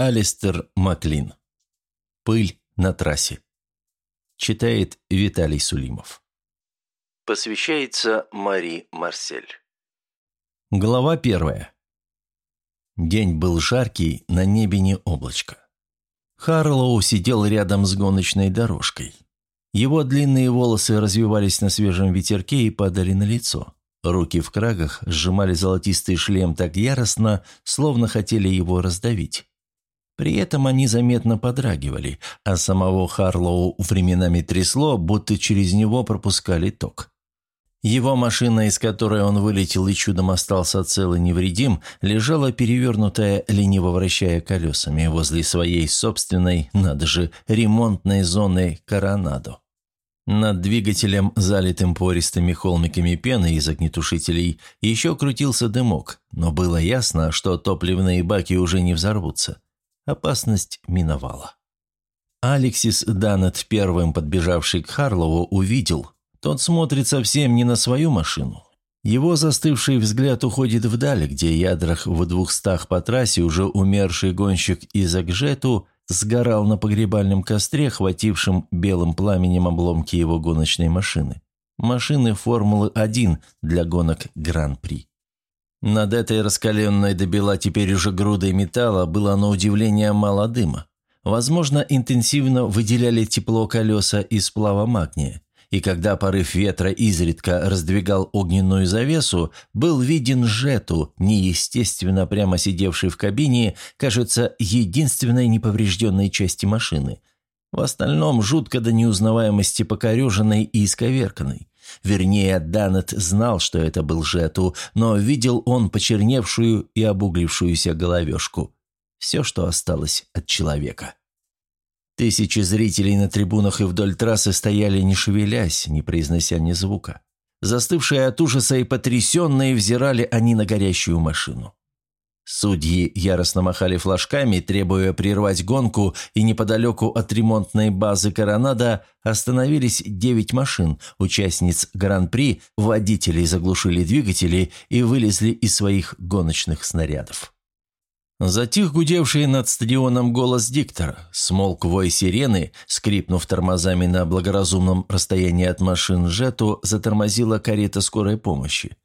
Алистер Маклин. Пыль на трассе. Читает Виталий Сулимов. Посвящается Мари Марсель. Глава первая. День был жаркий, на небе не облачко. Харлоу сидел рядом с гоночной дорожкой. Его длинные волосы развивались на свежем ветерке и падали на лицо. Руки в крагах сжимали золотистый шлем так яростно, словно хотели его раздавить. При этом они заметно подрагивали, а самого Харлоу временами трясло, будто через него пропускали ток. Его машина, из которой он вылетел и чудом остался цел и невредим, лежала перевернутая, лениво вращая колесами возле своей собственной, надо же, ремонтной зоны Коронадо. Над двигателем, залитым пористыми холмиками пены из огнетушителей, еще крутился дымок, но было ясно, что топливные баки уже не взорвутся. Опасность миновала. Алексис Данет, первым подбежавший к Харлову, увидел. Тот смотрит совсем не на свою машину. Его застывший взгляд уходит вдаль, где ядрах в двухстах по трассе уже умерший гонщик из Акжету – сгорал на погребальном костре, хватившем белым пламенем обломки его гоночной машины. Машины Формулы-1 для гонок Гран-при. Над этой раскаленной до бела теперь уже грудой металла было на удивление мало дыма. Возможно, интенсивно выделяли тепло колеса из сплава магния и когда порыв ветра изредка раздвигал огненную завесу, был виден Жету, неестественно прямо сидевший в кабине, кажется, единственной неповрежденной части машины. В остальном жутко до неузнаваемости покореженной и исковерканной. Вернее, Данет знал, что это был Жету, но видел он почерневшую и обуглившуюся головешку. Все, что осталось от человека. Тысячи зрителей на трибунах и вдоль трассы стояли, не шевелясь, не произнося ни звука. Застывшие от ужаса и потрясенные взирали они на горящую машину. Судьи яростно махали флажками, требуя прервать гонку, и неподалеку от ремонтной базы «Коронада» остановились девять машин, участниц Гран-при, водителей заглушили двигатели и вылезли из своих гоночных снарядов. Затих гудевший над стадионом голос диктора, смолк вой сирены, скрипнув тормозами на благоразумном расстоянии от машин Жету, затормозила карета скорой помощи.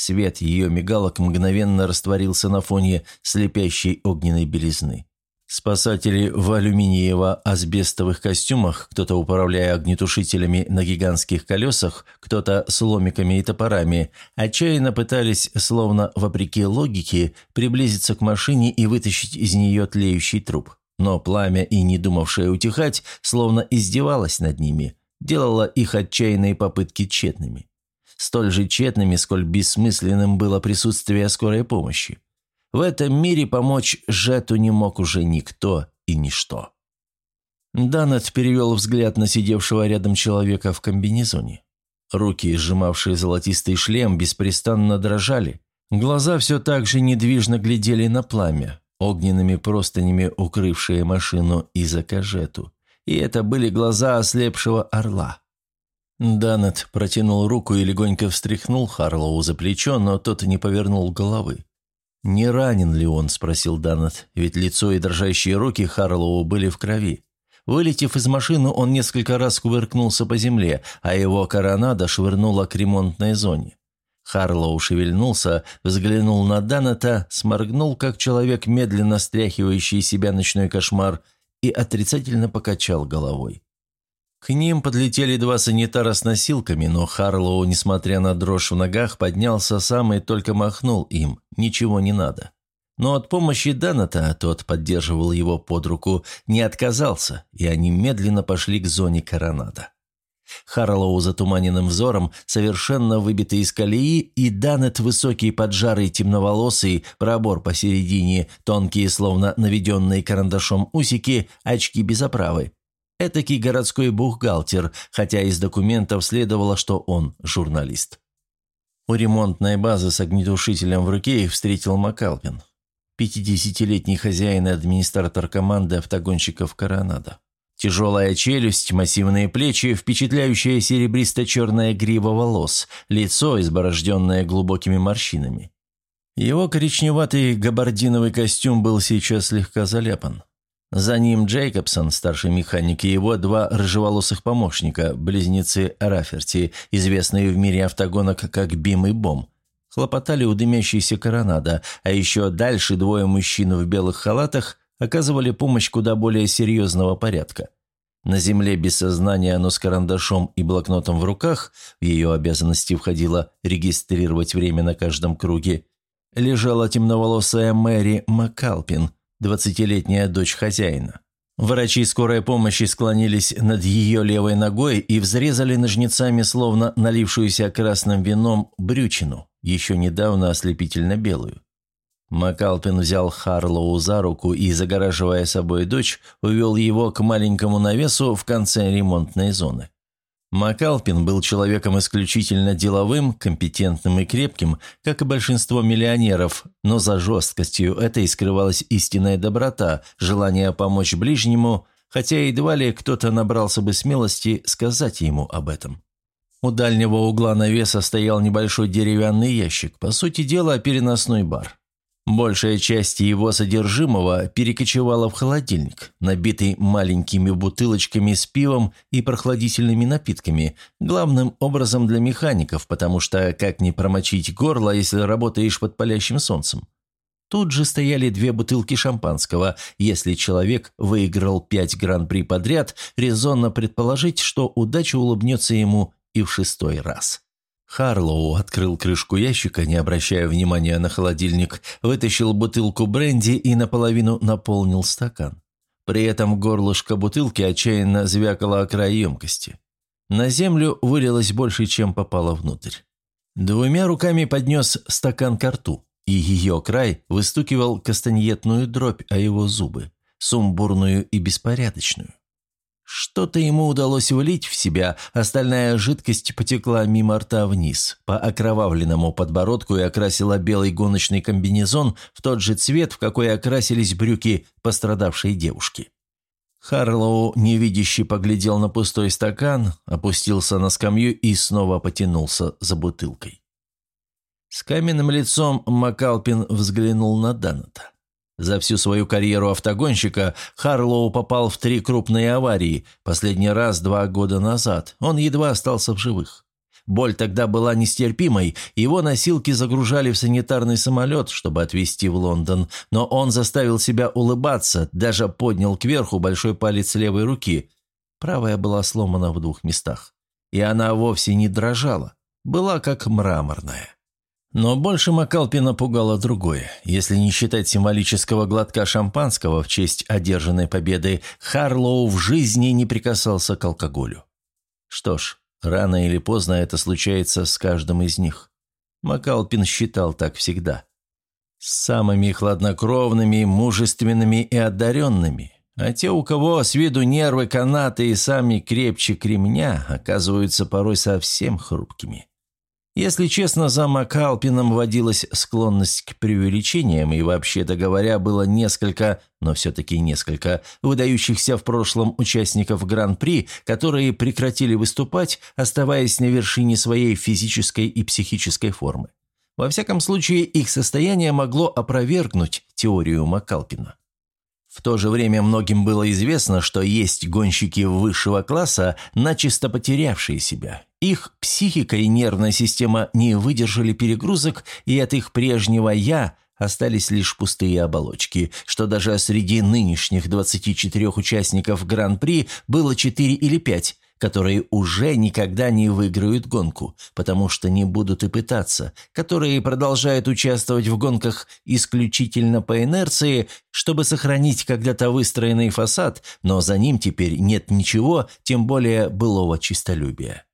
Свет ее мигалок мгновенно растворился на фоне слепящей огненной белизны. Спасатели в алюминиево-асбестовых костюмах, кто-то управляя огнетушителями на гигантских колесах, кто-то с ломиками и топорами, отчаянно пытались, словно вопреки логике, приблизиться к машине и вытащить из нее тлеющий труп. Но пламя и не думавшее утихать, словно издевалось над ними, делало их отчаянные попытки тщетными. Столь же тщетными, сколь бессмысленным было присутствие скорой помощи. В этом мире помочь Жету не мог уже никто и ничто. Данет перевел взгляд на сидевшего рядом человека в комбинезоне. Руки, сжимавшие золотистый шлем, беспрестанно дрожали. Глаза все так же недвижно глядели на пламя, огненными простынями укрывшие машину и закажету. И это были глаза ослепшего орла. Данет протянул руку и легонько встряхнул Харлоу за плечо, но тот не повернул головы. «Не ранен ли он?» – спросил Данет, ведь лицо и дрожащие руки Харлоу были в крови. Вылетев из машины, он несколько раз кувыркнулся по земле, а его коронада швырнула к ремонтной зоне. Харлоу шевельнулся, взглянул на Данета, сморгнул, как человек, медленно стряхивающий себя ночной кошмар, и отрицательно покачал головой. К ним подлетели два санитара с носилками, но Харлоу, несмотря на дрожь в ногах, поднялся сам и только махнул им. Ничего не надо. Но от помощи Даната, тот поддерживал его под руку, не отказался, и они медленно пошли к зоне коронада. Харлоу затуманенным взором, совершенно выбитый из колеи, и Данет, высокий, поджарый, темноволосый, пробор посередине, тонкие, словно наведенные карандашом усики, очки без оправы, Этакий городской бухгалтер, хотя из документов следовало, что он журналист. У ремонтной базы с огнетушителем в руке их встретил Макалпин, пятидесятилетний хозяин и администратор команды автогонщиков «Коронадо». Тяжелая челюсть, массивные плечи, впечатляющая серебристо-черная грива волос, лицо, изборожденное глубокими морщинами. Его коричневатый габардиновый костюм был сейчас слегка заляпан. За ним Джейкобсон, старший механик, и его два рыжеволосых помощника, близнецы Раферти, известные в мире автогонок как Бим и Бом, хлопотали у дымящейся коронада, а еще дальше двое мужчин в белых халатах оказывали помощь куда более серьезного порядка. На земле без сознания, но с карандашом и блокнотом в руках, в ее обязанности входило регистрировать время на каждом круге, лежала темноволосая Мэри Макалпин – двадцатилетняя дочь хозяина. Врачи скорой помощи склонились над ее левой ногой и взрезали ножницами, словно налившуюся красным вином, брючину, еще недавно ослепительно белую. Макалпин взял Харлоу за руку и, загораживая собой дочь, увел его к маленькому навесу в конце ремонтной зоны. Макалпин был человеком исключительно деловым, компетентным и крепким, как и большинство миллионеров, но за жесткостью этой скрывалась истинная доброта, желание помочь ближнему, хотя едва ли кто-то набрался бы смелости сказать ему об этом. У дальнего угла навеса стоял небольшой деревянный ящик, по сути дела переносной бар. Большая часть его содержимого перекочевала в холодильник, набитый маленькими бутылочками с пивом и прохладительными напитками, главным образом для механиков, потому что как не промочить горло, если работаешь под палящим солнцем? Тут же стояли две бутылки шампанского. Если человек выиграл пять гран-при подряд, резонно предположить, что удача улыбнется ему и в шестой раз. Харлоу открыл крышку ящика, не обращая внимания на холодильник, вытащил бутылку бренди и наполовину наполнил стакан. При этом горлышко бутылки отчаянно звякало о край емкости. На землю вылилось больше, чем попало внутрь. Двумя руками поднес стакан к рту, и ее край выстукивал кастаньетную дробь о его зубы, сумбурную и беспорядочную. Что-то ему удалось влить в себя, остальная жидкость потекла мимо рта вниз, по окровавленному подбородку и окрасила белый гоночный комбинезон в тот же цвет, в какой окрасились брюки пострадавшей девушки. Харлоу невидяще поглядел на пустой стакан, опустился на скамью и снова потянулся за бутылкой. С каменным лицом Макалпин взглянул на Даната. За всю свою карьеру автогонщика Харлоу попал в три крупные аварии, последний раз два года назад. Он едва остался в живых. Боль тогда была нестерпимой, его носилки загружали в санитарный самолет, чтобы отвезти в Лондон, но он заставил себя улыбаться, даже поднял кверху большой палец левой руки. Правая была сломана в двух местах. И она вовсе не дрожала, была как мраморная. Но больше Макалпина пугало другое. Если не считать символического глотка шампанского в честь одержанной победы, Харлоу в жизни не прикасался к алкоголю. Что ж, рано или поздно это случается с каждым из них. Макалпин считал так всегда. С самыми хладнокровными, мужественными и одаренными. А те, у кого с виду нервы, канаты и сами крепче кремня, оказываются порой совсем хрупкими. Если честно, за Макалпином водилась склонность к преувеличениям, и, вообще-то говоря, было несколько, но все-таки несколько, выдающихся в прошлом участников Гран-при, которые прекратили выступать, оставаясь на вершине своей физической и психической формы. Во всяком случае, их состояние могло опровергнуть теорию Макалпина. В то же время многим было известно, что есть гонщики высшего класса, начисто потерявшие себя. Их психика и нервная система не выдержали перегрузок, и от их прежнего «я» остались лишь пустые оболочки, что даже среди нынешних 24 участников Гран-при было 4 или 5, которые уже никогда не выиграют гонку, потому что не будут и пытаться, которые продолжают участвовать в гонках исключительно по инерции, чтобы сохранить когда-то выстроенный фасад, но за ним теперь нет ничего, тем более былого чистолюбия.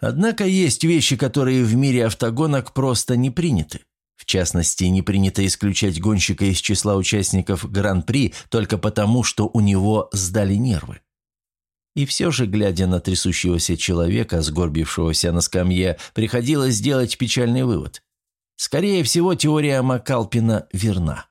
Однако есть вещи, которые в мире автогонок просто не приняты. В частности, не принято исключать гонщика из числа участников Гран-при только потому, что у него сдали нервы. И все же, глядя на трясущегося человека, сгорбившегося на скамье, приходилось сделать печальный вывод. Скорее всего, теория Макалпина верна.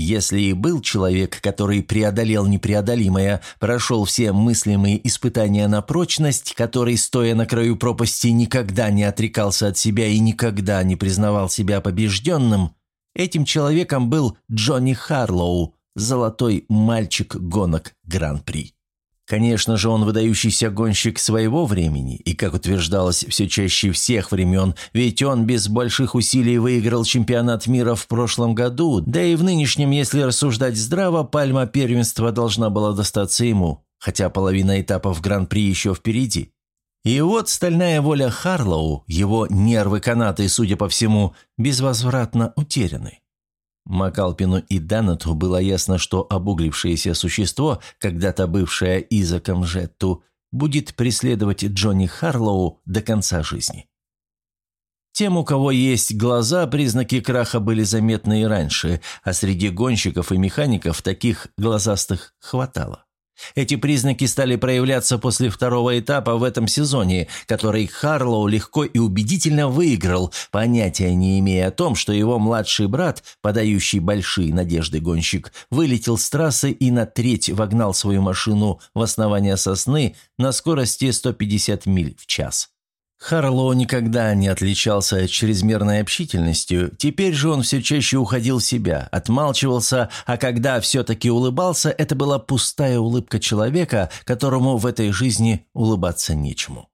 Если и был человек, который преодолел непреодолимое, прошел все мыслимые испытания на прочность, который, стоя на краю пропасти, никогда не отрекался от себя и никогда не признавал себя побежденным, Этим человеком был Джонни Харлоу, золотой мальчик гонок Гран-при. Конечно же, он выдающийся гонщик своего времени, и, как утверждалось, все чаще всех времен, ведь он без больших усилий выиграл чемпионат мира в прошлом году, да и в нынешнем, если рассуждать здраво, пальма первенства должна была достаться ему, хотя половина этапов Гран-при еще впереди. И вот стальная воля Харлоу, его нервы-канаты, судя по всему, безвозвратно утеряны. Макалпину и Данету было ясно, что обуглившееся существо, когда-то бывшее Изаком Жетту, будет преследовать Джонни Харлоу до конца жизни. Тем, у кого есть глаза, признаки краха были заметны и раньше, а среди гонщиков и механиков таких глазастых хватало. Эти признаки стали проявляться после второго этапа в этом сезоне, который Харлоу легко и убедительно выиграл, понятия не имея о том, что его младший брат, подающий большие надежды гонщик, вылетел с трассы и на треть вогнал свою машину в основание сосны на скорости 150 миль в час. Харлоу никогда не отличался чрезмерной общительностью, теперь же он все чаще уходил в себя, отмалчивался, а когда все-таки улыбался, это была пустая улыбка человека, которому в этой жизни улыбаться нечему.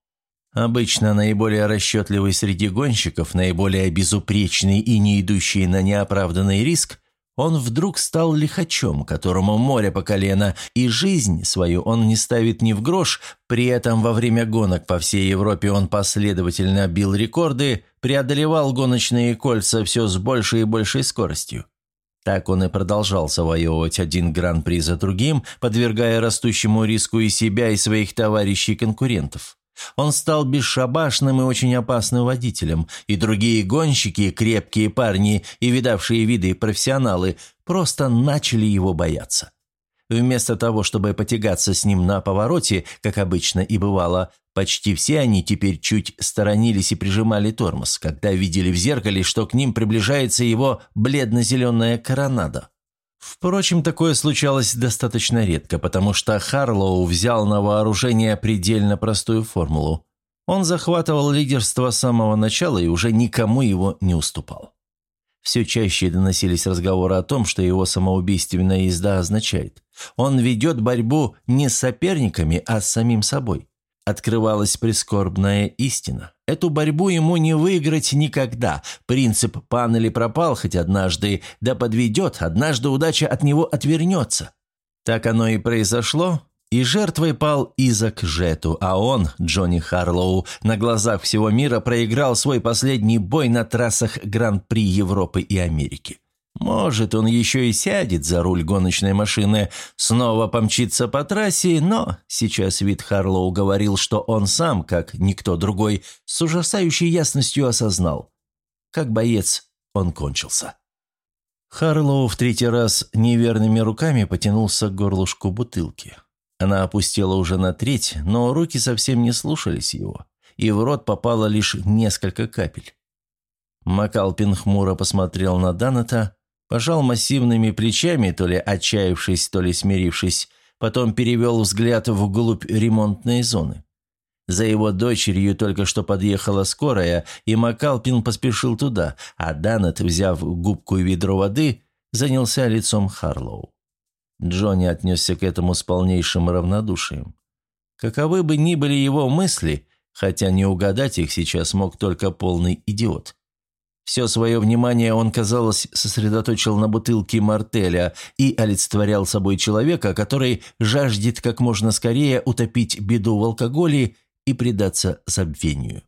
Обычно наиболее расчетливый среди гонщиков, наиболее безупречный и не идущий на неоправданный риск, он вдруг стал лихачом, которому море по колено, и жизнь свою он не ставит ни в грош, при этом во время гонок по всей Европе он последовательно бил рекорды, преодолевал гоночные кольца все с большей и большей скоростью. Так он и продолжал завоевывать один гран-при за другим, подвергая растущему риску и себя, и своих товарищей-конкурентов. Он стал бесшабашным и очень опасным водителем, и другие гонщики, крепкие парни и видавшие виды профессионалы, просто начали его бояться. Вместо того, чтобы потягаться с ним на повороте, как обычно и бывало, почти все они теперь чуть сторонились и прижимали тормоз, когда видели в зеркале, что к ним приближается его бледно-зеленая коронада. Впрочем, такое случалось достаточно редко, потому что Харлоу взял на вооружение предельно простую формулу. Он захватывал лидерство с самого начала и уже никому его не уступал. Все чаще доносились разговоры о том, что его самоубийственная езда означает. Он ведет борьбу не с соперниками, а с самим собой открывалась прискорбная истина. Эту борьбу ему не выиграть никогда. Принцип «пан или пропал» хоть однажды, да подведет, однажды удача от него отвернется. Так оно и произошло, и жертвой пал Изак Жету, а он, Джонни Харлоу, на глазах всего мира проиграл свой последний бой на трассах Гран-при Европы и Америки. Может, он еще и сядет за руль гоночной машины, снова помчится по трассе, но сейчас вид Харлоу говорил, что он сам, как никто другой, с ужасающей ясностью осознал. Как боец он кончился. Харлоу в третий раз неверными руками потянулся к горлышку бутылки. Она опустила уже на треть, но руки совсем не слушались его, и в рот попало лишь несколько капель. Макалпин хмуро посмотрел на Данета, Пожал массивными плечами, то ли отчаявшись, то ли смирившись, потом перевел взгляд вглубь ремонтной зоны. За его дочерью только что подъехала скорая, и Макалпин поспешил туда, а Данет, взяв губку и ведро воды, занялся лицом Харлоу. Джонни отнесся к этому с полнейшим равнодушием. Каковы бы ни были его мысли, хотя не угадать их сейчас мог только полный идиот. Все свое внимание он, казалось, сосредоточил на бутылке мартеля и олицетворял собой человека, который жаждет как можно скорее утопить беду в алкоголе и предаться забвению.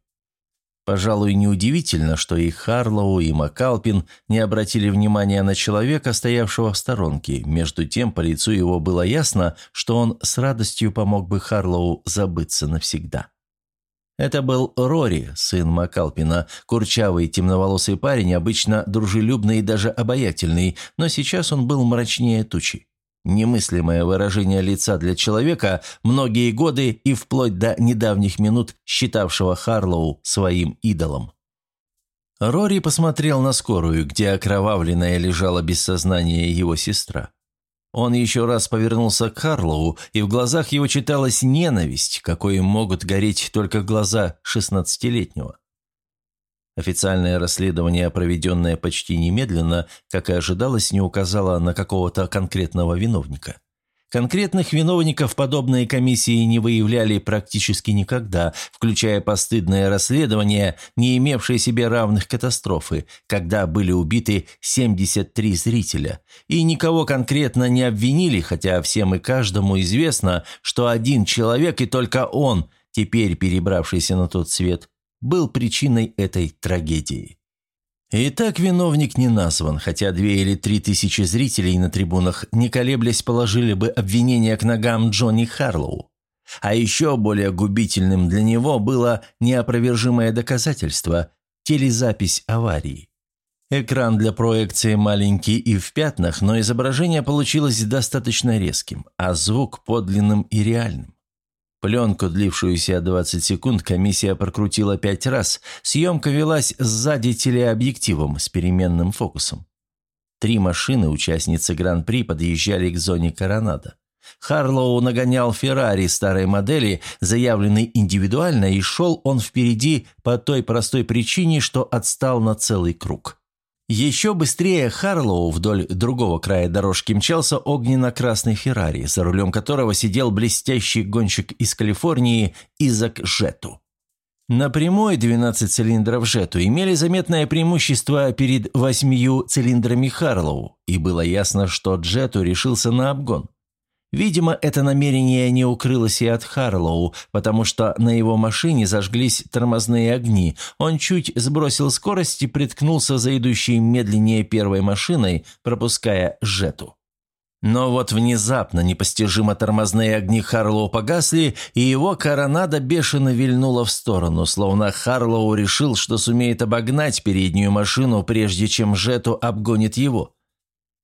Пожалуй, неудивительно, что и Харлоу, и Макалпин не обратили внимания на человека, стоявшего в сторонке. Между тем, по лицу его было ясно, что он с радостью помог бы Харлоу забыться навсегда. Это был Рори, сын Макалпина, курчавый темноволосый парень, обычно дружелюбный и даже обаятельный, но сейчас он был мрачнее тучи. Немыслимое выражение лица для человека, многие годы и вплоть до недавних минут считавшего Харлоу своим идолом. Рори посмотрел на скорую, где окровавленная лежала без сознания его сестра. Он еще раз повернулся к Харлоу, и в глазах его читалась ненависть, какой могут гореть только глаза шестнадцатилетнего. Официальное расследование, проведенное почти немедленно, как и ожидалось, не указало на какого-то конкретного виновника. Конкретных виновников подобные комиссии не выявляли практически никогда, включая постыдное расследование, не имевшее себе равных катастрофы, когда были убиты 73 зрителя. И никого конкретно не обвинили, хотя всем и каждому известно, что один человек и только он, теперь перебравшийся на тот свет, был причиной этой трагедии. Итак, виновник не назван, хотя две или три тысячи зрителей на трибунах, не колеблясь, положили бы обвинение к ногам Джонни Харлоу. А еще более губительным для него было неопровержимое доказательство – телезапись аварии. Экран для проекции маленький и в пятнах, но изображение получилось достаточно резким, а звук подлинным и реальным. Пленку, длившуюся 20 секунд, комиссия прокрутила пять раз. Съемка велась сзади телеобъективом с переменным фокусом. Три машины, участницы Гран-при, подъезжали к зоне Коронада. Харлоу нагонял Феррари старой модели, заявленный индивидуально, и шел он впереди по той простой причине, что отстал на целый круг. Еще быстрее Харлоу вдоль другого края дорожки мчался огненно-красный Феррари, за рулем которого сидел блестящий гонщик из Калифорнии Изак Жету. На прямой 12 цилиндров Жету имели заметное преимущество перед восьмию цилиндрами Харлоу, и было ясно, что Джету решился на обгон. Видимо, это намерение не укрылось и от Харлоу, потому что на его машине зажглись тормозные огни. Он чуть сбросил скорость и приткнулся за идущей медленнее первой машиной, пропуская Жету. Но вот внезапно непостижимо тормозные огни Харлоу погасли, и его коронада бешено вильнула в сторону, словно Харлоу решил, что сумеет обогнать переднюю машину, прежде чем Жету обгонит его.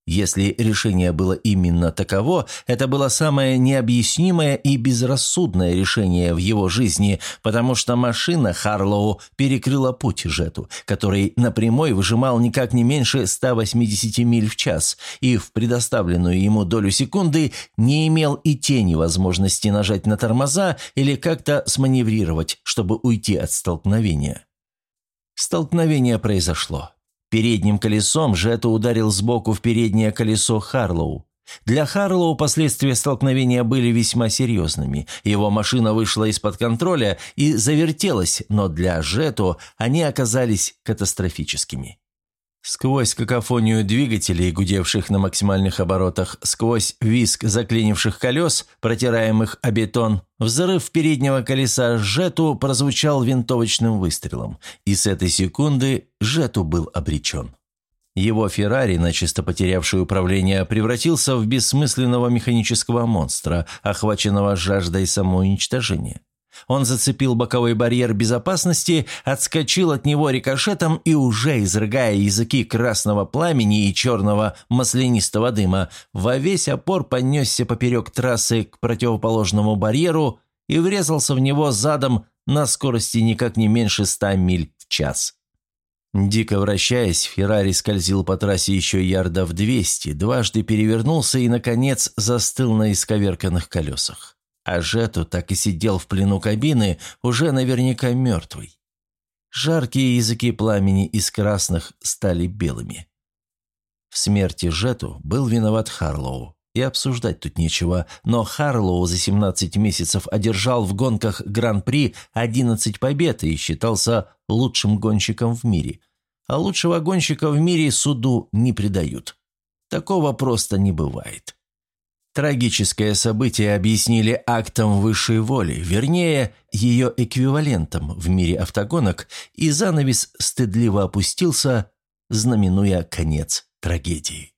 Если решение было именно таково, это было самое необъяснимое и безрассудное решение в его жизни, потому что машина Харлоу перекрыла путь Жету, который напрямой выжимал никак не меньше 180 миль в час, и в предоставленную ему долю секунды не имел и тени возможности нажать на тормоза или как-то сманеврировать, чтобы уйти от столкновения. Столкновение произошло. Передним колесом Жета ударил сбоку в переднее колесо Харлоу. Для Харлоу последствия столкновения были весьма серьезными. Его машина вышла из-под контроля и завертелась, но для Жету они оказались катастрофическими. Сквозь какофонию двигателей, гудевших на максимальных оборотах, сквозь виск заклинивших колес, протираемых о бетон, взрыв переднего колеса Жету прозвучал винтовочным выстрелом, и с этой секунды Жету был обречен. Его Феррари, начисто потерявший управление, превратился в бессмысленного механического монстра, охваченного жаждой самоуничтожения. Он зацепил боковой барьер безопасности, отскочил от него рикошетом и, уже изрыгая языки красного пламени и черного маслянистого дыма, во весь опор понесся поперек трассы к противоположному барьеру и врезался в него задом на скорости никак не меньше ста миль в час. Дико вращаясь, Феррари скользил по трассе еще ярдов двести, дважды перевернулся и, наконец, застыл на исковерканных колесах. А Жету так и сидел в плену кабины, уже наверняка мертвый. Жаркие языки пламени из красных стали белыми. В смерти Жету был виноват Харлоу. И обсуждать тут нечего, но Харлоу за 17 месяцев одержал в гонках Гран-при 11 побед и считался лучшим гонщиком в мире. А лучшего гонщика в мире суду не предают. Такого просто не бывает. Трагическое событие объяснили актом высшей воли, вернее, ее эквивалентом в мире автогонок, и занавес стыдливо опустился, знаменуя конец трагедии.